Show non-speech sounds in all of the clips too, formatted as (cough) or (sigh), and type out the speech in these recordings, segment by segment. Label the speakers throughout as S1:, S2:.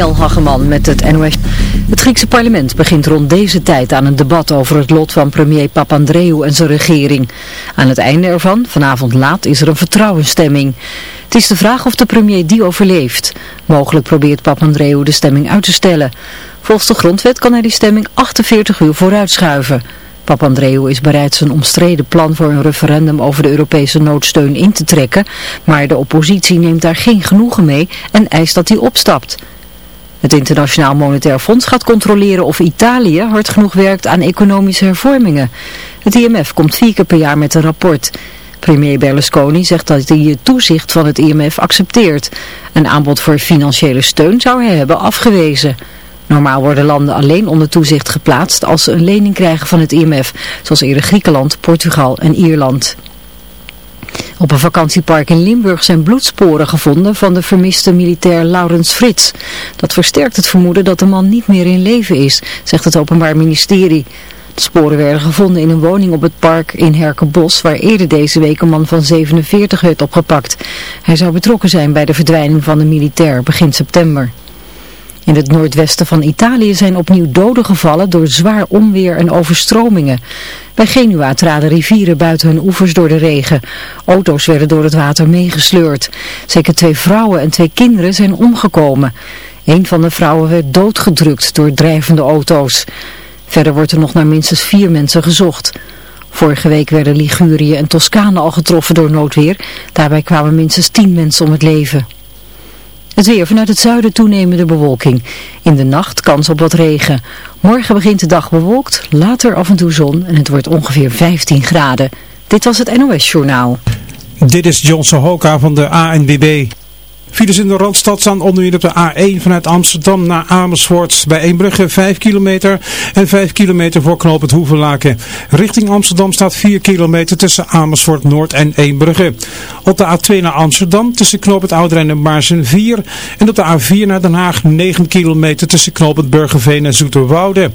S1: Hageman met het NOS. Het Griekse parlement begint rond deze tijd aan een debat over het lot van premier Papandreou en zijn regering. Aan het einde ervan, vanavond laat, is er een vertrouwensstemming. Het is de vraag of de premier die overleeft. Mogelijk probeert Papandreou de stemming uit te stellen. Volgens de grondwet kan hij die stemming 48 uur vooruitschuiven. Papandreou is bereid zijn omstreden plan voor een referendum over de Europese noodsteun in te trekken, maar de oppositie neemt daar geen genoegen mee en eist dat hij opstapt. Het Internationaal Monetair Fonds gaat controleren of Italië hard genoeg werkt aan economische hervormingen. Het IMF komt vier keer per jaar met een rapport. Premier Berlusconi zegt dat hij het toezicht van het IMF accepteert. Een aanbod voor financiële steun zou hij hebben afgewezen. Normaal worden landen alleen onder toezicht geplaatst als ze een lening krijgen van het IMF, zoals eerder Griekenland, Portugal en Ierland. Op een vakantiepark in Limburg zijn bloedsporen gevonden van de vermiste militair Laurens Frits. Dat versterkt het vermoeden dat de man niet meer in leven is, zegt het Openbaar Ministerie. De sporen werden gevonden in een woning op het park in Herkenbos, waar eerder deze week een man van 47 werd opgepakt. Hij zou betrokken zijn bij de verdwijning van de militair begin september. In het noordwesten van Italië zijn opnieuw doden gevallen door zwaar onweer en overstromingen. Bij Genua traden rivieren buiten hun oevers door de regen. Auto's werden door het water meegesleurd. Zeker twee vrouwen en twee kinderen zijn omgekomen. Een van de vrouwen werd doodgedrukt door drijvende auto's. Verder wordt er nog naar minstens vier mensen gezocht. Vorige week werden Ligurië en Toscane al getroffen door noodweer. Daarbij kwamen minstens tien mensen om het leven. Het weer vanuit het zuiden toenemende bewolking. In de nacht kans op wat regen. Morgen begint de dag bewolkt, later af en toe zon en het wordt ongeveer 15 graden. Dit was het NOS Journaal.
S2: Dit is Johnson Hoka van de ANWB. Files in de Randstad staan onder op de A1 vanuit Amsterdam naar Amersfoort. Bij Eembrugge 5 kilometer en 5 kilometer voor knooppunt Hoevenlaken. Richting Amsterdam staat 4 kilometer tussen Amersfoort Noord en Eembrugge. Op de A2 naar Amsterdam tussen knooppunt Ouderijn en Maarsen 4. En op de A4 naar Den Haag 9 kilometer tussen knooppunt Burgerveen en Zoeterwoude.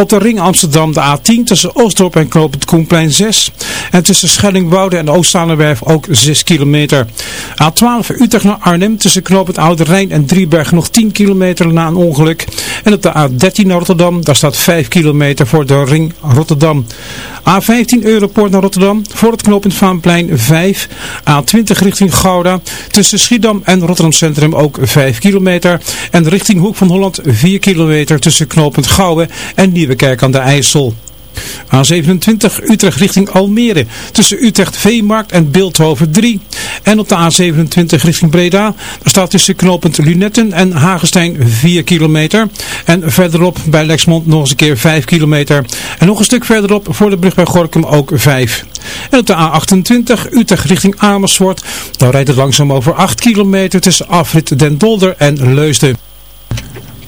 S2: Op de ring Amsterdam de A10 tussen Oostdorp en Knoopend Koenplein 6. En tussen Schellingwoude en Oostzaalenwerf ook 6 kilometer. A12 Utrecht naar Arnhem tussen Knoopend Oude Rijn en Drieberg nog 10 kilometer na een ongeluk. En op de A13 naar Rotterdam, daar staat 5 kilometer voor de ring Rotterdam. A15 Europoort naar Rotterdam voor het knooppunt Vaanplein 5. A20 richting Gouda tussen Schiedam en Rotterdam Centrum ook 5 kilometer. En richting Hoek van Holland 4 kilometer tussen knooppunt Gouwen en Nieuwekerk aan de IJssel. A27 Utrecht richting Almere. Tussen Utrecht Veemarkt en Beeldhoven 3. En op de A27 richting Breda. Daar staat tussen knooppunt Lunetten en Hagestein 4 kilometer. En verderop bij Lexmond nog eens een keer 5 kilometer. En nog een stuk verderop voor de brug bij Gorkum ook 5. En op de A28 Utrecht richting Amersfoort. Daar rijdt het langzaam over 8 kilometer tussen afrit Den Dolder en Leusden.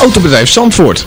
S3: Autobedrijf Zandvoort.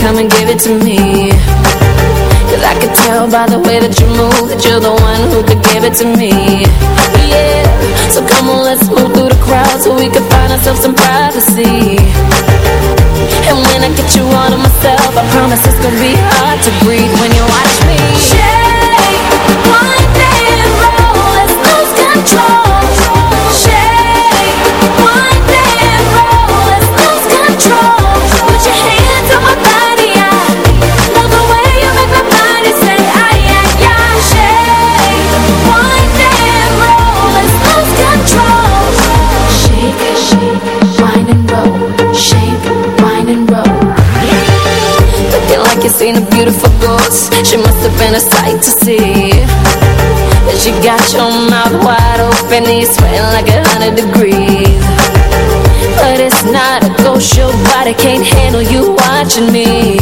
S4: Come and give it to me. Cause I can tell by the way that you move that you're the one who could give it to me. Yeah, so come on, let's move through the crowd so we can find ourselves some privacy. And when I get you all to myself, I promise it's gonna be hard to breathe when you watch me. She must have been a sight to see. But she got your mouth wide open, and you're sweating like a hundred degrees. But it's not a ghost, your body can't handle you watching me.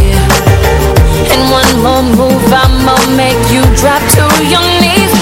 S4: And one more move, I'ma make you drop to your knees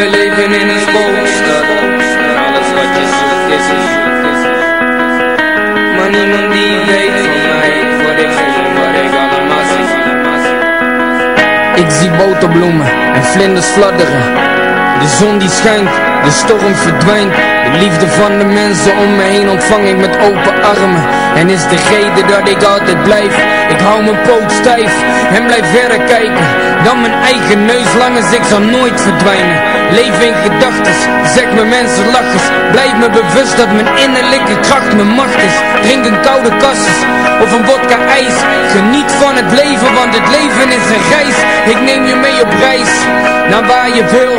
S5: We leven in een spookstad. Alles wat je zoekt is. Maar niemand die weet van mij. Wat ik ik zie. Ik zie boterbloemen en vlinders fladderen. De zon die schijnt, de storm verdwijnt. De liefde van de mensen om me heen ontvang ik met open armen. En is de reden dat ik altijd blijf. Ik hou mijn poot stijf en blijf verder kijken. Dan mijn eigen neus lang als ik zal nooit verdwijnen. Leef in gedachtes, zeg me mensen lachers. Blijf me bewust dat mijn innerlijke kracht mijn macht is. Drink een koude kasses of een vodka ijs. Geniet van het leven, want het leven is een reis. Ik neem je mee op reis, naar waar je wil.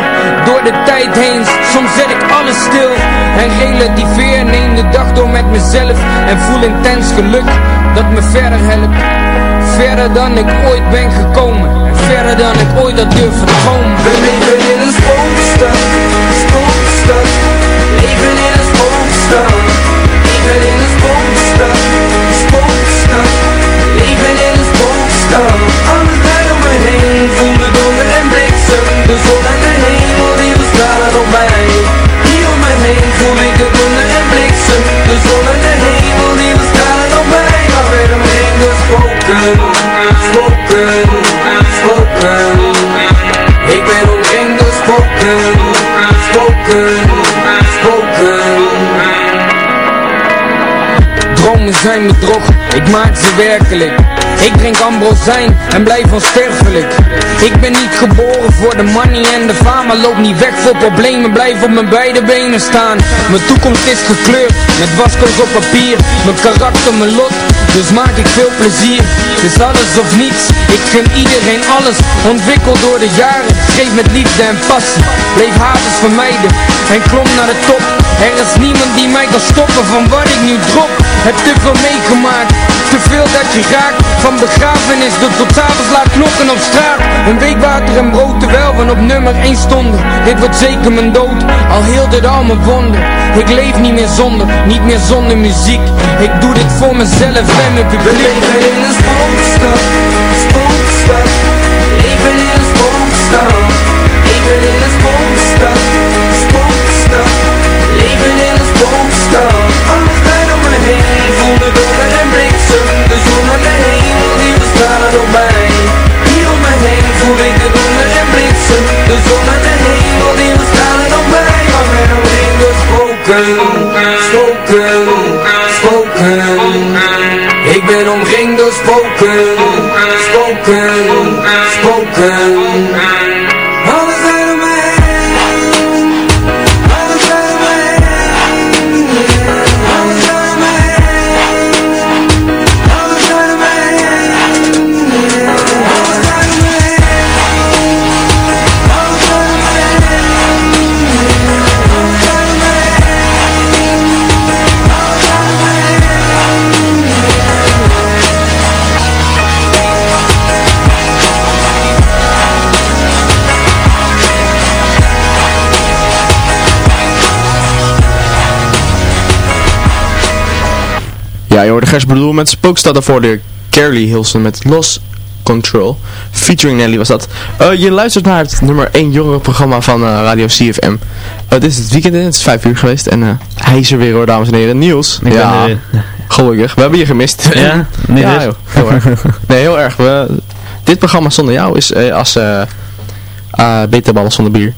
S5: Door de tijd heen, soms zet ik alles stil. En relativeer, neem de dag door met mezelf. En voel intens geluk, dat me verder helpt. Verder dan ik ooit ben gekomen. En verder dan ik ooit had durven dromen.
S6: We leven in een spookstad, spookstad. Leven in een spookstad. Leven in een spookstad, spookstad. Leven in een spookstad. Alles draait om me heen, voel de donder en bliksem. De zon en de hemel die bestralen op mij. Hier om me heen voel ik de donder en bliksem. De zon en de de spoken, spoken, spoken. Ik ben omringd door spoken, spoken, spoken.
S5: Dromen zijn bedrog, ik maak ze werkelijk Ik drink ambrosijn en blijf onsterfelijk Ik ben niet geboren voor de money en de fame Loop niet weg voor problemen, blijf op mijn beide benen staan Mijn toekomst is gekleurd, met waskels op papier Mijn karakter, mijn lot, dus maak ik veel plezier. Het is alles of niets, ik gun iedereen alles. Ontwikkeld door de jaren, schreef met liefde en passie. Bleef haters vermijden en klom naar de top. Er is niemand die mij kan stoppen van wat ik nu drop. Heb te veel meegemaakt, Te veel dat je raakt. Van begrafenis tot tot avonds laat knokken op straat. Een week water en brood terwijl we op nummer 1 stonden. Dit wordt zeker mijn dood. Al heel dit al mijn wonden. Ik leef niet meer zonder Niet meer zonder muziek. Ik doe dit voor mezelf en mijn publiek.
S6: We leven in een spookstad Spookstad Leven in een spookstad Leven in een spookstad Spookstad Leven in een spookstad mij. Hier om me heen voel ik de donder en bliksem De zon aan
S7: Bedoel met Spookstad daarvoor de Carly Hilson met Lost Control. Featuring Nelly was dat. Eh, je luistert naar het nummer 1 jongerenprogramma van eh, Radio CFM. het is het weekend in, het is 5 uur geweest en eh, hij is er weer hoor dames en heren. Niels.
S8: Ik
S7: ja, gelukkig. We hebben je gemist.
S8: Ja? Niet
S7: ja, joh, heel erg. Nee, heel erg. We, dit programma zonder jou is als uh, zonder bier.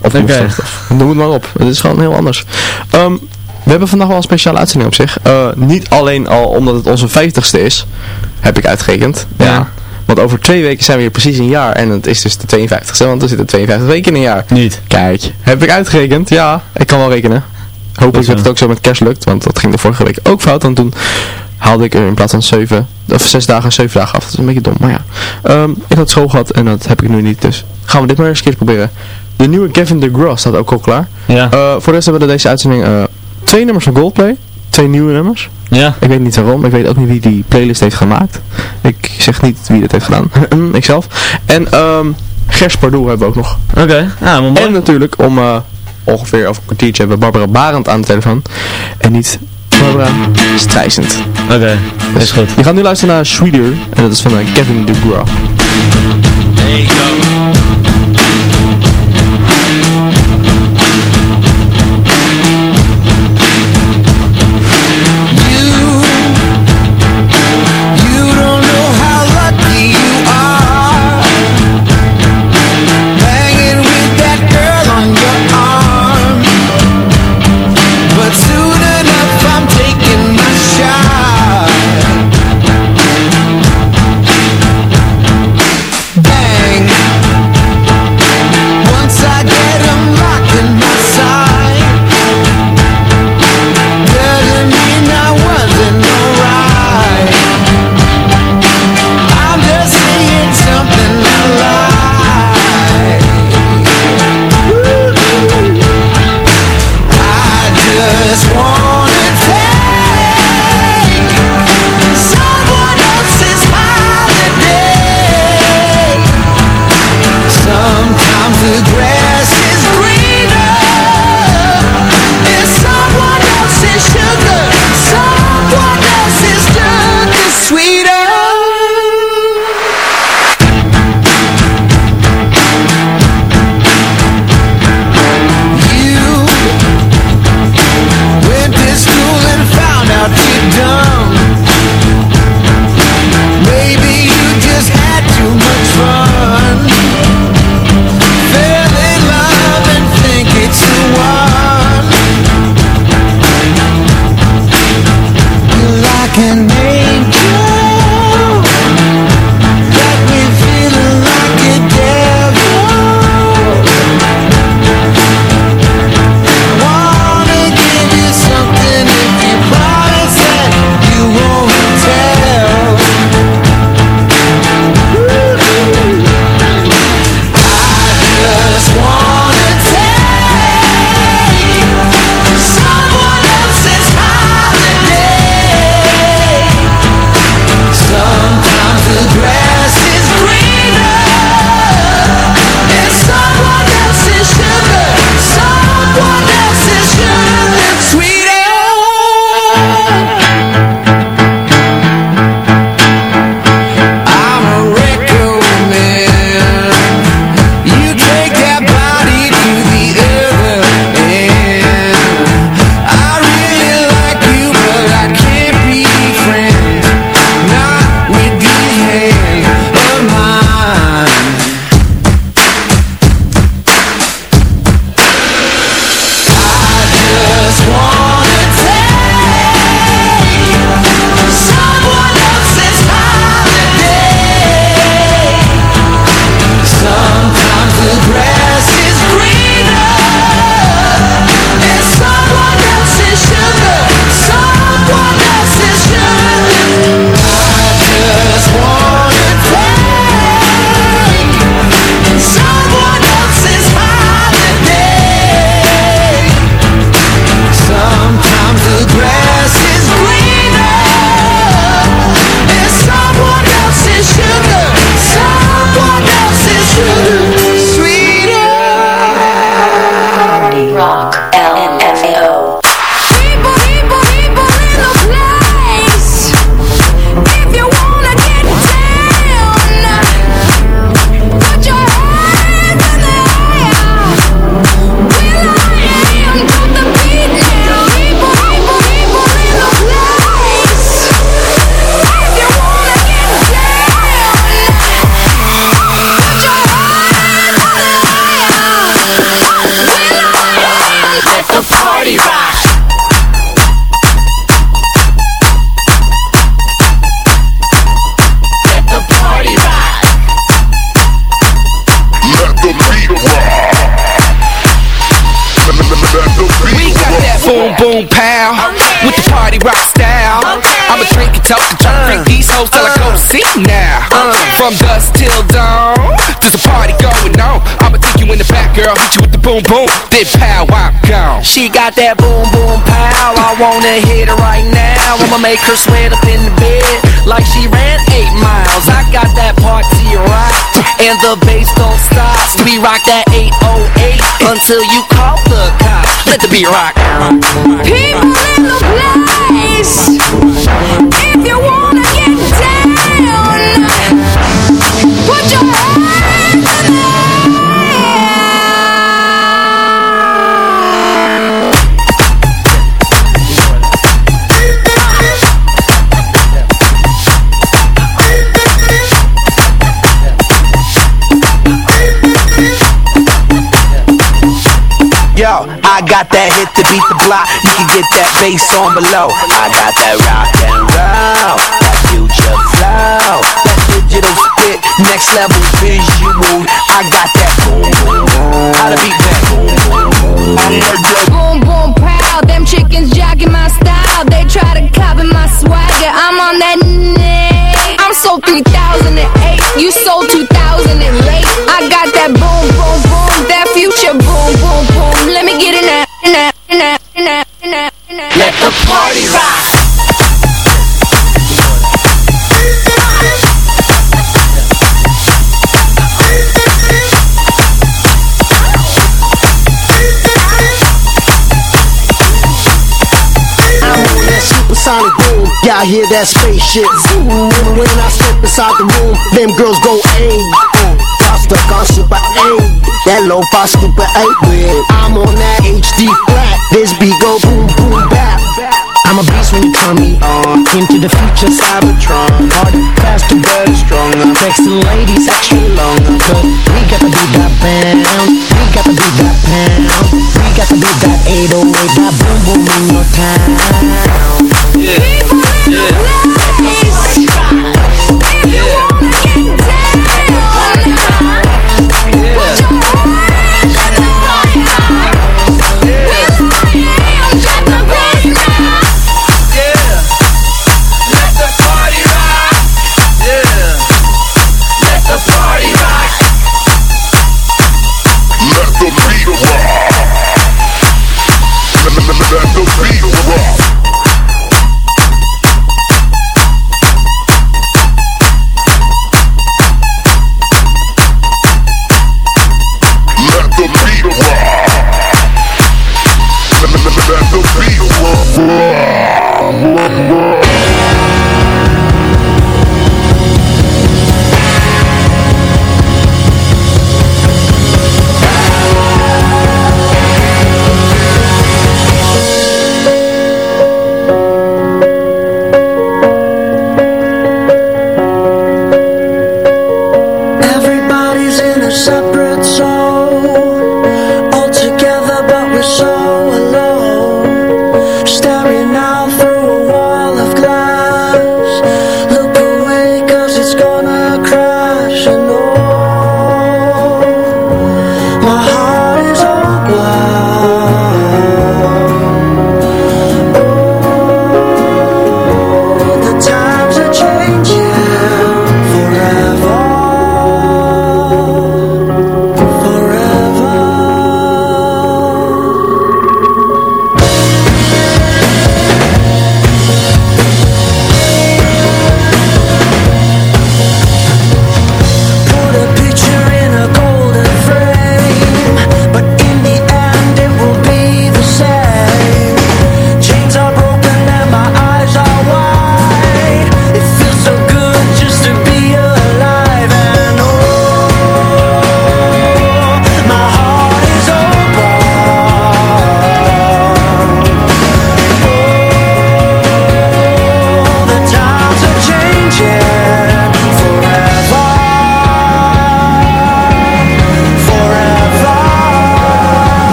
S7: Of okay. Noem het maar op. Het is gewoon heel anders. Ehm, we hebben vandaag wel een speciale uitzending op zich. Eh, niet alleen al omdat het onze 50ste is, heb ik uitgerekend. Ja. Want over twee weken zijn we hier precies een jaar. En het is dus de 52ste, want er zitten 52 weken in een jaar.
S8: Niet.
S7: Kijk, heb ik uitgerekend? Ja, ik kan wel rekenen. Hopelijk dat het ook zo met kerst lukt, want dat ging de vorige week ook fout. Want toen haalde ik er in plaats van 7, of 6 dagen, 7 dagen af. Dat is een beetje dom, maar ja. Ehm, ik had school gehad en dat heb ik nu niet, dus gaan we dit maar eens een keer proberen. De nieuwe Kevin DeGraw staat ook al klaar.
S8: Ja.
S7: Eh, voor de rest hebben we deze uitzending eh, twee nummers van Goldplay. Twee nieuwe nummers.
S8: Ja.
S7: Ik weet niet waarom. Ik weet ook niet wie die playlist heeft gemaakt. Ik zeg niet wie dat heeft gedaan. (laughs) Ikzelf. En ehm Gers Pardoel hebben we ook nog.
S8: Oké. Ja, maar mooi.
S7: En natuurlijk om eh, ongeveer over een kwartiertje hebben we Barbara Barend aan de telefoon. En niet Barbara Streisand.
S8: Oké, is goed.
S7: Je gaat nu luisteren naar Sweeter. En dat is van eh, Kevin DeGraw.
S9: Boom pow with the party rock style. I'ma drink and toke and try to freak these hoes till I go to sleep now. Uh. From dusk till dawn, there's a party going on. I'ma take you in the back, girl, hit you with the boom boom, then pow, I'm gone. She got that boom boom pow. I wanna hit her right now. I'ma make her sweat up in the bed like she ran eight miles. I got that party rock, and the bass don't stop. We rock that 808 until you call the cops. Let the beat rock.
S10: People in the place. If you wanna get down, put your hands in the
S9: Yo, I got that hit to beat the block. You can get that bass on below. I got that rock and roll, that future flow, that digital spit, next level visual. I got that boom. How to beat that boom boom boom.
S10: Boom, boom, pow. Them chickens jacking my style. They try to copy my swagger. I'm on that I'm so 3008. You sold 2008. I got that boom, boom, boom. Let
S9: the party rock.
S11: Supersonic boom. Y'all hear that spaceship zoom. When I step inside the room, them girls go A. Uh, y'all stuck on super A. That low fi stupid 8 Turn me on. Into the future Cybertron. Harder, faster, better, stronger. Sexy ladies, extra longer. Cause we got to beat that pound. We got to beat that pound. We got to beat that 808. That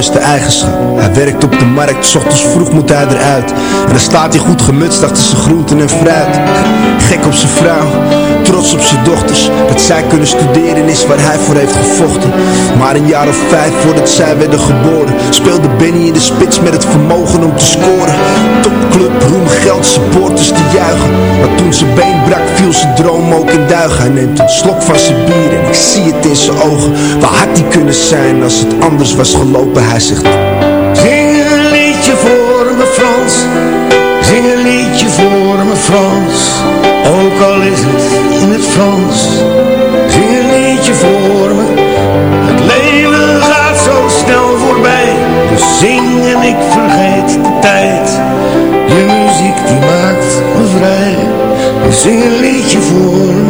S12: allermooiste eigenschap. Werkt op de markt, s ochtends vroeg moet hij eruit. En dan staat hij goed gemutst achter zijn groenten en fruit. Gek op zijn vrouw, trots op zijn dochters. Dat zij kunnen studeren is waar hij voor heeft gevochten. Maar een jaar of vijf voordat zij werden geboren, speelde Benny in de spits met het vermogen om te scoren. Topclub, roem, geld, supporters te juichen. Maar toen zijn been brak, viel zijn droom ook in duigen. Hij neemt een slok van zijn bier en ik zie het in zijn ogen. Waar had hij kunnen zijn als het anders was gelopen? Hij zegt...
S13: Frans. Zing een liedje voor me Frans. Ook al is het in het Frans. Zing een liedje voor me. Het leven gaat zo snel voorbij. Dus zing en ik vergeet de tijd. Je muziek die maakt me vrij. Zing een liedje voor me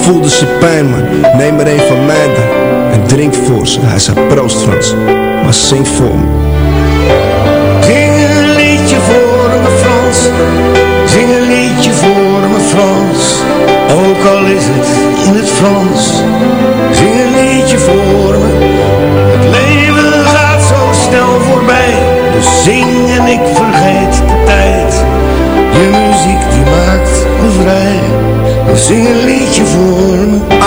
S12: voelde zijn pijn man Neem er een van mij en drink voor ze. Hij zei proost Frans, maar zing voor me.
S13: Zing een liedje voor me Frans. Zing een liedje voor me Frans. Ook al is het in het Frans. Zing een liedje voor me. Het leven gaat zo snel voorbij. Dus zing en ik vergeet de tijd. Je muziek die maakt me vrij. Zing een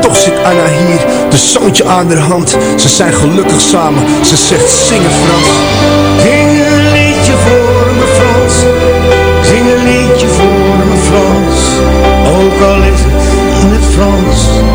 S12: toch zit Anna hier, de zoontje aan haar hand. Ze zijn gelukkig samen, ze zegt zingen Frans.
S13: Zing een liedje voor me Frans. Zing een liedje voor me Frans. Ook al is het in het Frans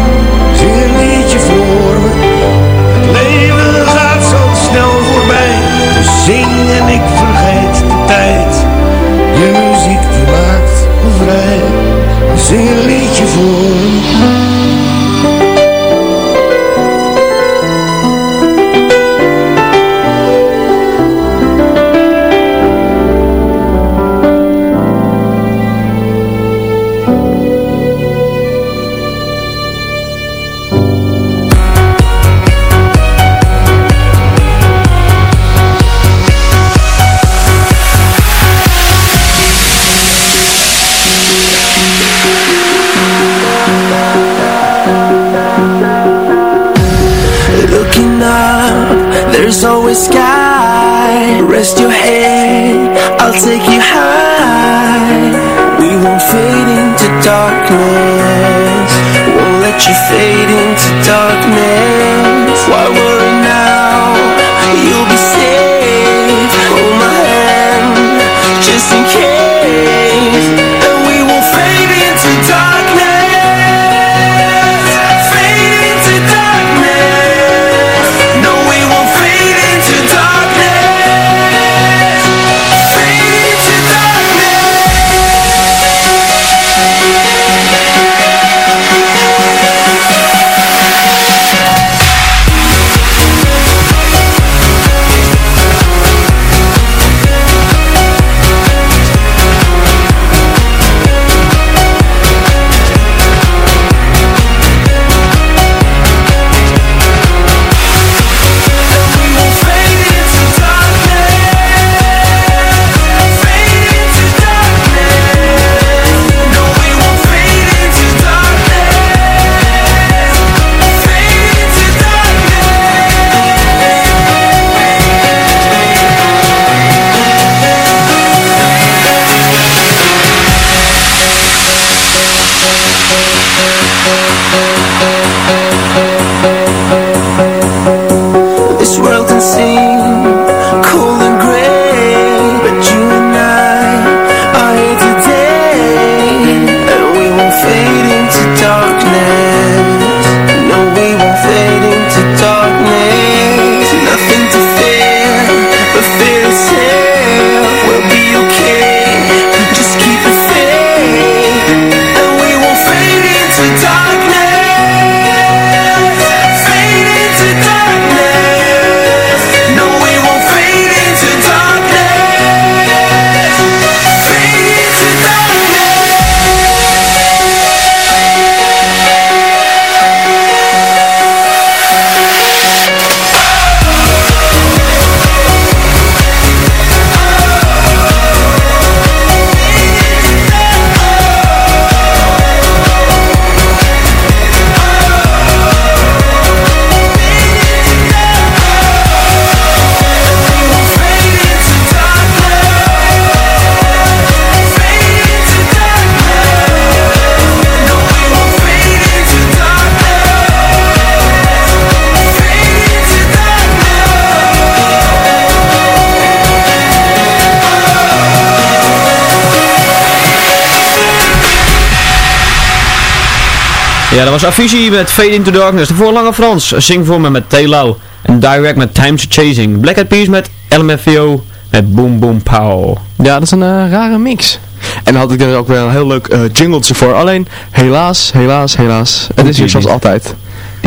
S8: Ja, dat was Avicii met Fade Into Darkness. De voorlange Frans, Zing voor me met Telo. En Direct met Times Chasing. Black Eyed Peas met LMFAO met Boom Boom Pow.
S7: Ja, dat is een eh, rare mix. En dan had ik er ook wel een heel leuk uh, jingletje voor. Alleen, helaas, helaas, helaas. Het is weer zoals altijd.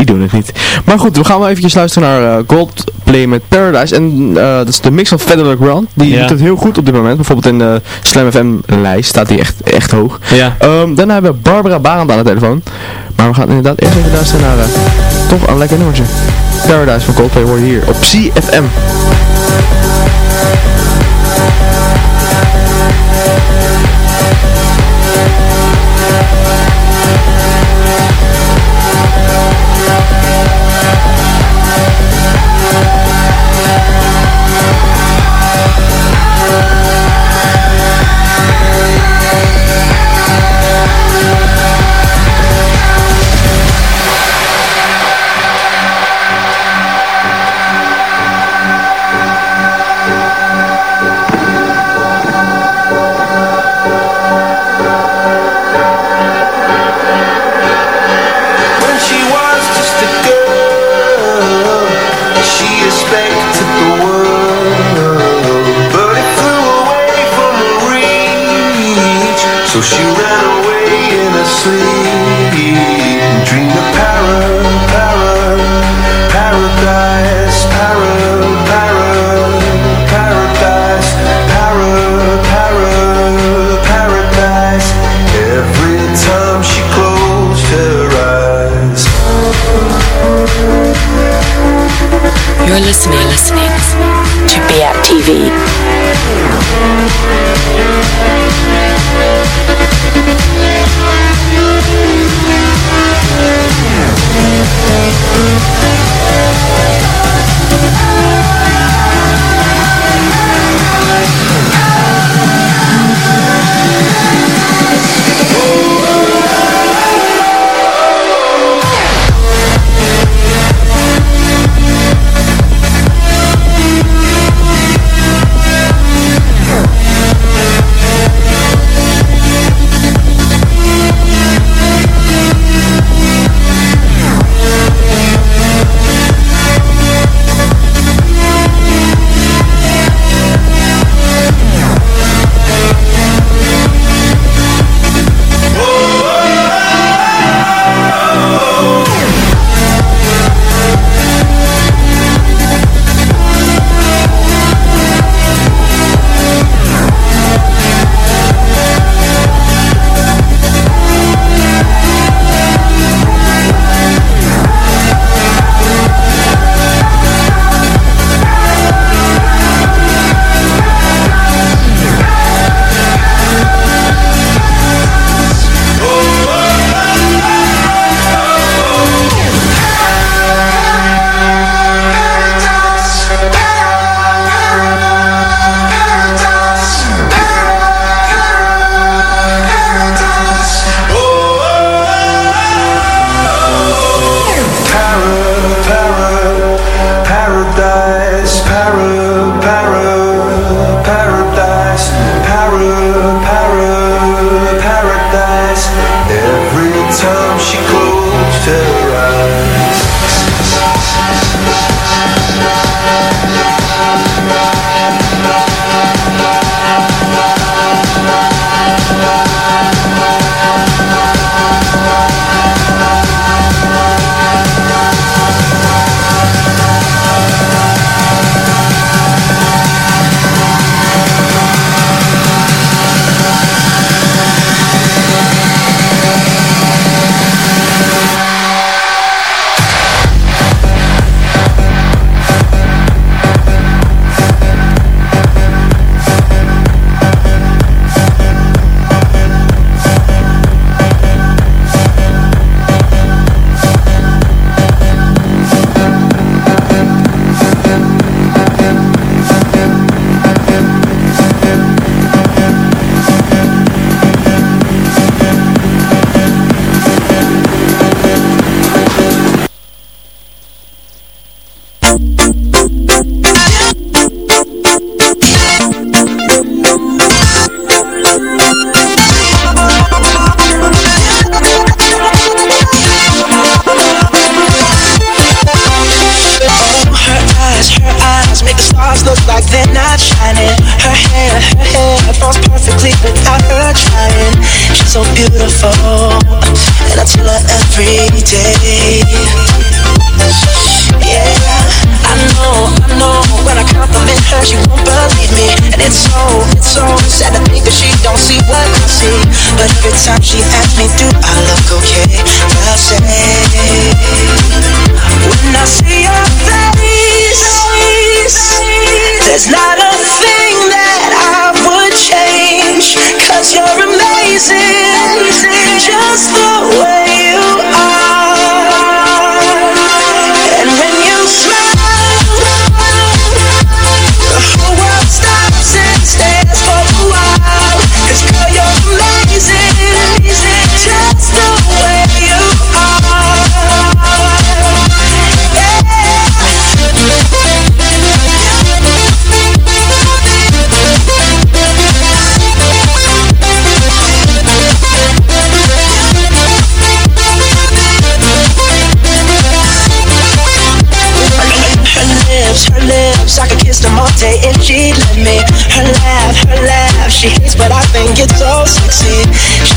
S7: Die doen het niet. Maar goed, we gaan wel eventjes luisteren naar uh, Goldplay met Paradise. En uh, dat is de mix van Federal Ground. Die
S8: Ja.
S7: doet het heel goed op dit moment. Bijvoorbeeld in de Slam FM lijst staat die echt, echt hoog.
S8: Ja.
S7: Ehm, daarna hebben we Barbara Barend aan de telefoon. Maar we gaan inderdaad eerst even luisteren naar uh, toch een lekker nummertje. Paradise van Coldplay hoor je hier op CFM.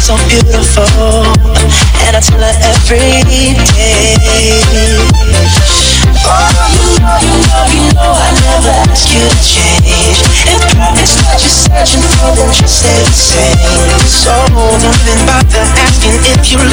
S14: so
S15: beautiful, and I tell her every day. Oh, you know, you know, you know, I never ask you to change. If promise what you're searching for, then just stay the same? So nothing about the asking if you.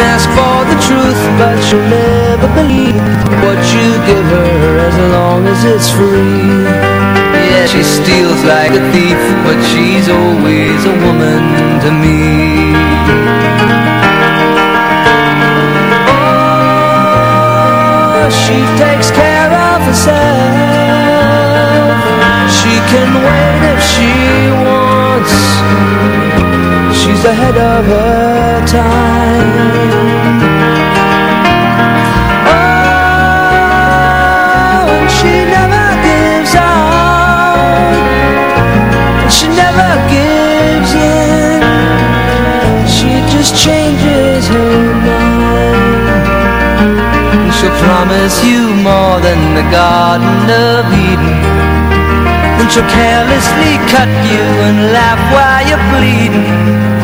S14: ask for the truth, but she'll never believe What you give her as long as it's free. Yeah, she steals like a thief, but she's always a woman to me. Oh, she takes care of herself. She can wait if she wants Ahead of her time. Oh, and she never gives out And she never gives in. She just changes her mind. And she'll promise you more than the Garden of Eden. Then she'll carelessly cut you and laugh while you're bleeding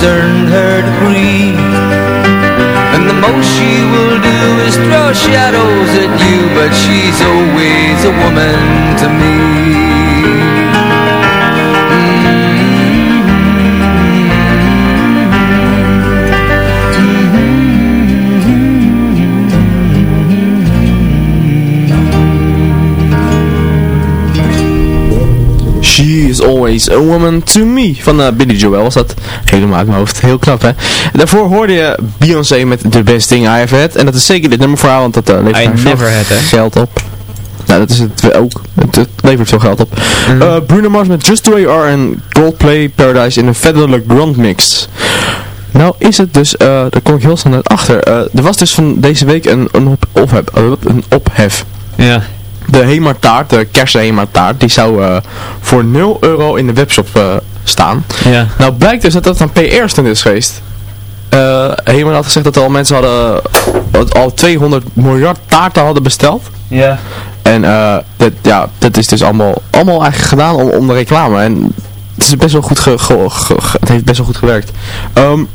S14: she's earned her degree And the most she will do is throw shadows at you But she's always a woman to me
S7: always a woman to me. Van uh, Billy Joel was dat. Helemaal uit mijn hoofd. Heel knap hè. Daarvoor hoorde je Beyoncé met The Best Thing I Have Had. En dat is zeker dit nummer voor haar, want dat uh, levert haar veel
S8: had,
S7: geld op. Nou, dat is het ook. Het, het levert veel geld op.
S8: Mhm.
S7: Eh, Bruno Mars met Just The Way You Are en Coldplay Paradise in een Federal Grand Mix. Nou is het dus, eh, daar kom ik heel snel net achter. Eh, er was dus van deze week een, een, op, ophef, eh, een ophef.
S8: Ja.
S7: De Hema taart, de kersenhema taart, die zou eh, voor 0 euro in de webshop eh, staan.
S8: Ja.
S7: Nou blijkt dus dat dat een PR-stunt is geweest. Eh Hema had gezegd dat al mensen hadden al 200 miljard taarten hadden besteld.
S8: Ja.
S7: En dat, ja, dat is dus allemaal, allemaal eigenlijk gedaan om, om de reclame. En het is best wel goed ge, ge- ge- ge- het heeft best wel goed gewerkt. De-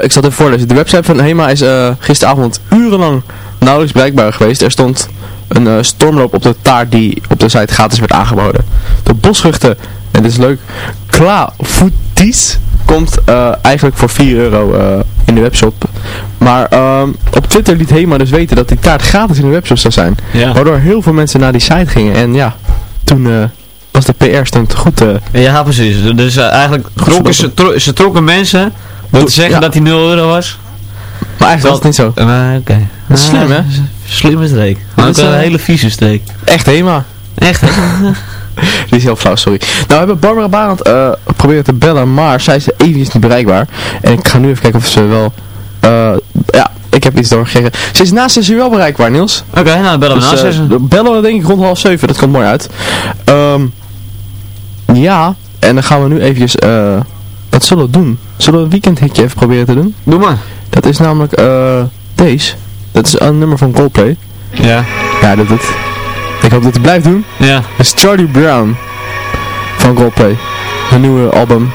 S7: ik zal het even voorlezen. De website van Hema is gisteravond urenlang nauwelijks bereikbaar geweest. Er stond een eh, stormloop op de taart die op de site gratis werd aangeboden. De bosvruchten, en dit is leuk, Clafoutis komt eh, eigenlijk voor 4 euro eh, in de webshop. Maar ehm, op Twitter liet Hema dus weten dat die taart gratis in de webshop zou zijn.
S8: Ja.
S7: Waardoor heel veel mensen naar die site gingen. En ja, toen was de PR-stunt goed.
S8: Ja, precies. Dus eigenlijk trokken ze, tro- ze trokken mensen door te zeggen
S7: Ja.
S8: dat hij 0 euro was.
S7: Maar eigenlijk was het niet zo.
S8: Maar oké.
S7: Dat is slim, hè?
S8: Slimme streek. Maar ook een
S7: eh,
S8: hele vieze streek.
S7: Echt Hema.
S8: Echt? (laughs)
S7: Die is heel flauw, sorry. Nou, we hebben Barbara Barend eh proberen te bellen, maar zij is eventjes niet bereikbaar. En ik ga nu even kijken of ze wel... eh, ja, ik heb iets doorgegeven. Ze is na 6 uur wel bereikbaar, Niels.
S8: Oké, nou bellen we
S7: Dus,
S8: na
S7: eh,
S8: zes uur.
S7: bellen we denk ik rond half 7, dat komt mooi uit. Ehm, ja, en dan gaan we nu eventjes... eh wat zullen we doen? Zullen we een weekendhitje even proberen te doen?
S8: Doe maar.
S7: Dat is namelijk eh deze. Dat is een nummer van Coldplay.
S8: Ja.
S7: Ja, dat doet. Ik hoop dat hij blijft doen.
S8: Ja.
S7: is Charlie Brown van Roleplay. Een nieuwe album.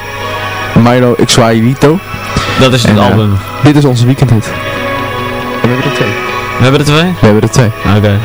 S7: Milo Xuailito.
S8: Dat is het
S7: En, eh,
S8: album.
S7: Dit is onze weekendhit. En we hebben er twee.
S8: We hebben er twee?
S7: We hebben er twee.
S8: Oké.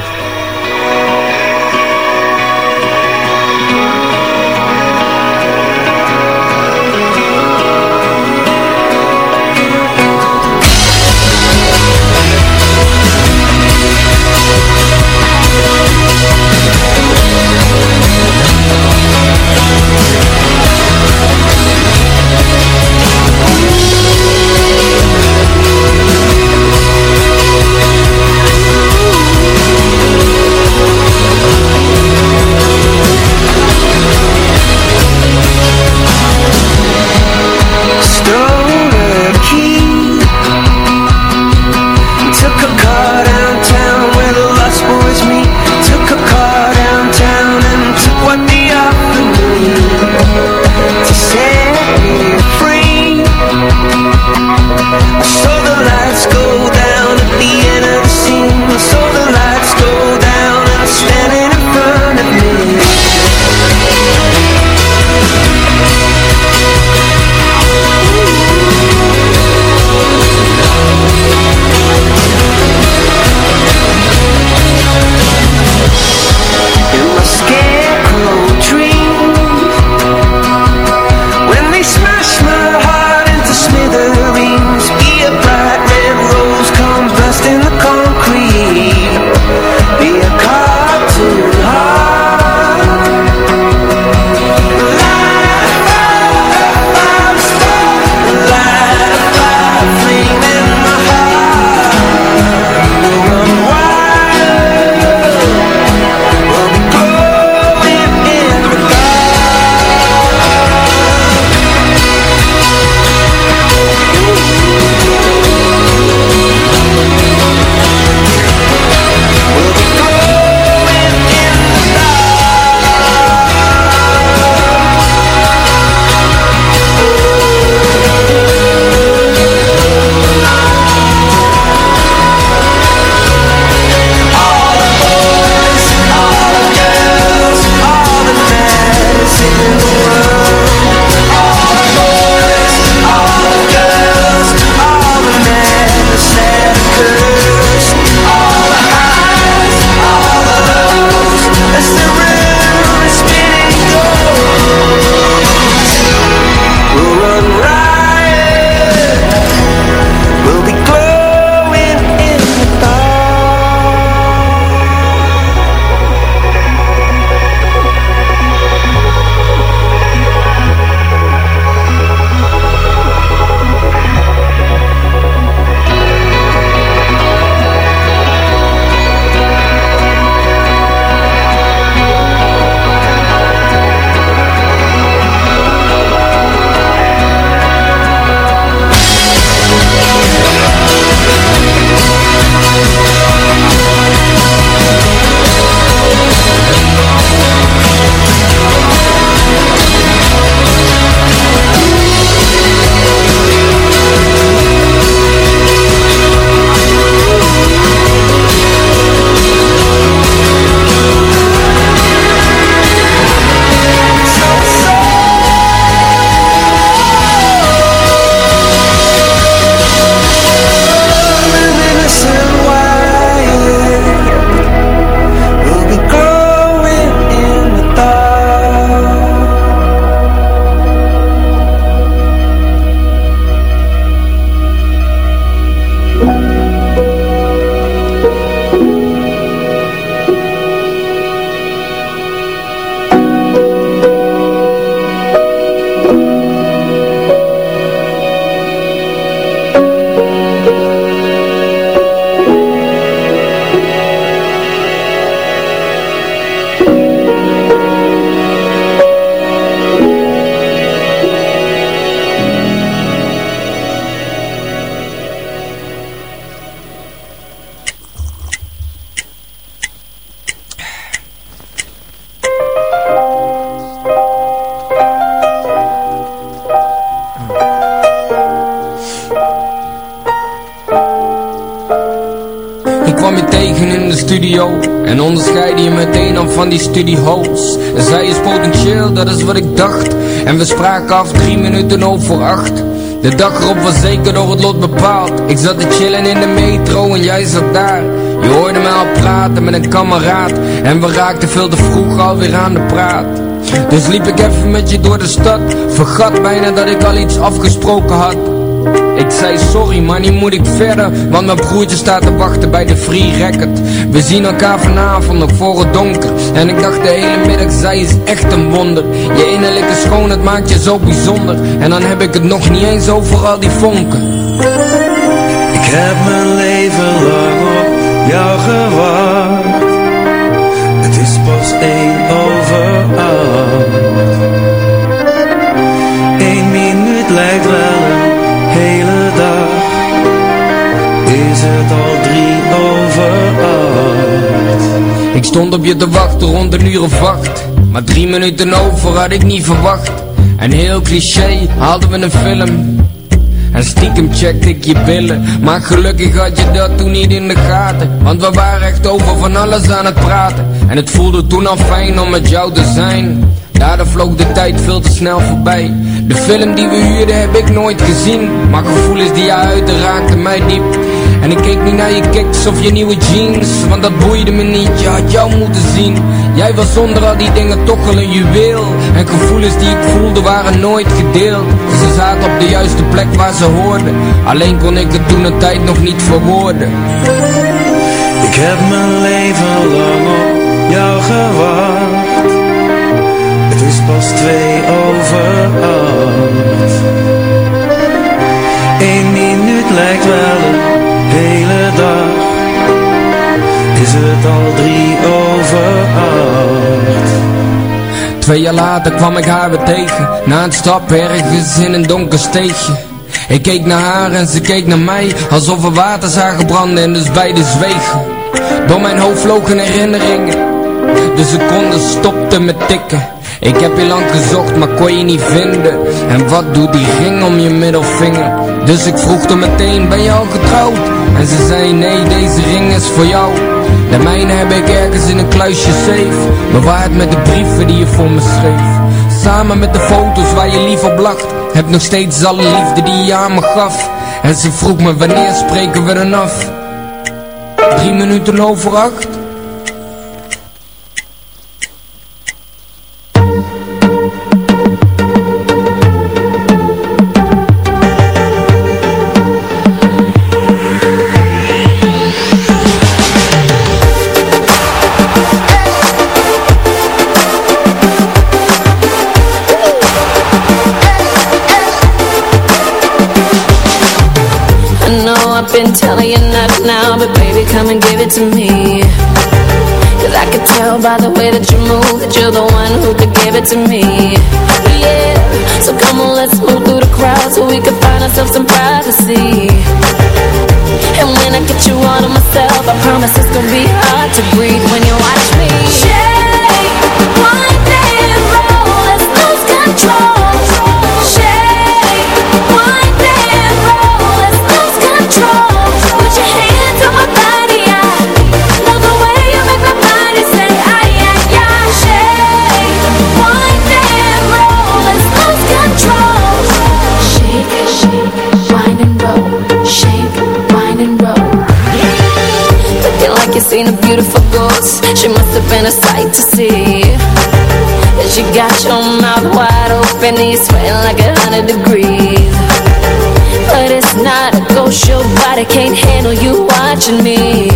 S5: Je meteen dan van die studiehoos En zij is potentieel, dat is wat ik dacht. En we spraken af drie minuten over acht. De dag erop was zeker door het lot bepaald. Ik zat te chillen in de metro en jij zat daar. Je hoorde mij al praten met een kameraad. En we raakten veel te vroeg alweer aan de praat. Dus liep ik even met je door de stad. Vergat bijna dat ik al iets afgesproken had zei sorry maar nu moet ik verder Want mijn broertje staat te wachten bij de Free Record. We zien elkaar vanavond nog voor het donker. En ik dacht de hele middag zij is echt een wonder. Je innerlijke schoonheid maakt je zo bijzonder. En dan heb ik het nog niet eens over al die vonken.
S14: Ik heb mijn leven lang op jou gewacht. Het is pas één over Eén minuut lijkt wel het al drie over acht.
S5: Ik stond op je te wachten rond een uur of acht. Maar drie minuten over had ik niet verwacht. En heel cliché hadden we een film. En stiekem checkte ik je billen. Maar gelukkig had je dat toen niet in de gaten. Want we waren echt over van alles aan het praten. En het voelde toen al fijn om met jou te zijn. Daardoor vloog de tijd veel te snel voorbij. De film die we huurden heb ik nooit gezien. Maar gevoelens die je uitte raakten mij diep En ik keek niet naar je kicks of je nieuwe jeans Want dat boeide me niet, je had jou moeten zien. Jij was zonder al die dingen toch wel een juweel. En gevoelens die ik voelde waren nooit gedeeld. Ze zaten op de juiste plek waar ze hoorden. Alleen kon ik het toen een tijd nog niet verwoorden
S14: Ik heb mijn leven lang op jou gewacht. Het is pas twee over
S5: Twee jaar later kwam ik haar weer tegen. Na het stappen ergens in een donker steegje. Ik keek naar haar en ze keek naar mij Alsof we water zagen branden en dus beide zwegen. Door mijn hoofd vlogen herinneringen. De seconden stopten met tikken. Ik heb je lang gezocht maar kon je niet vinden. En wat doet die ring om je middelvinger? Dus ik vroeg er meteen ben je al getrouwd? En ze zei nee deze ring is voor jou de mijne heb ik ergens in een kluisje safe. Bewaard met de brieven die je voor me schreef. Samen met de foto's waar je lief op lacht. Heb nog steeds alle liefde die je aan me gaf. En ze vroeg me wanneer spreken we dan af? Drie minuten over acht
S4: I've been telling you not now, but baby, come and give it to me. Cause I can tell by the way that you move that you're the one who could give it to me. Yeah, so come on, let's move through the crowd so we can find ourselves some privacy. And when I get you all to myself, I promise it's gonna be hard to breathe when you watch and you're sweating like a hundred degrees. But it's not a ghost, your body can't handle you watching me.